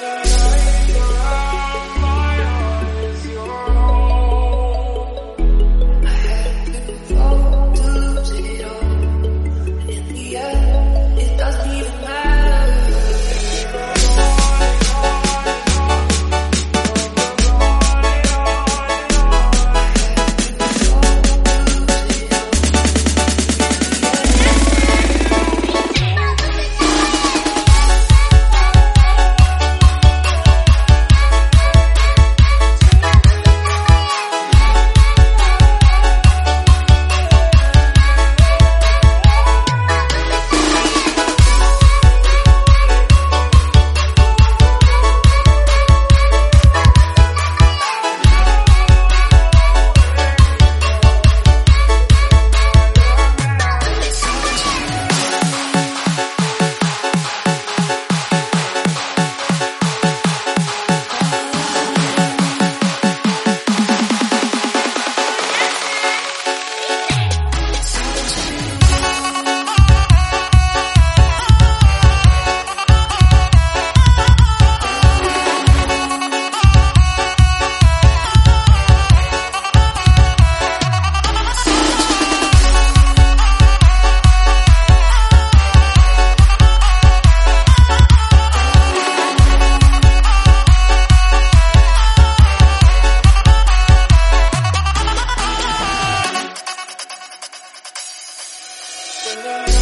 la. Bye.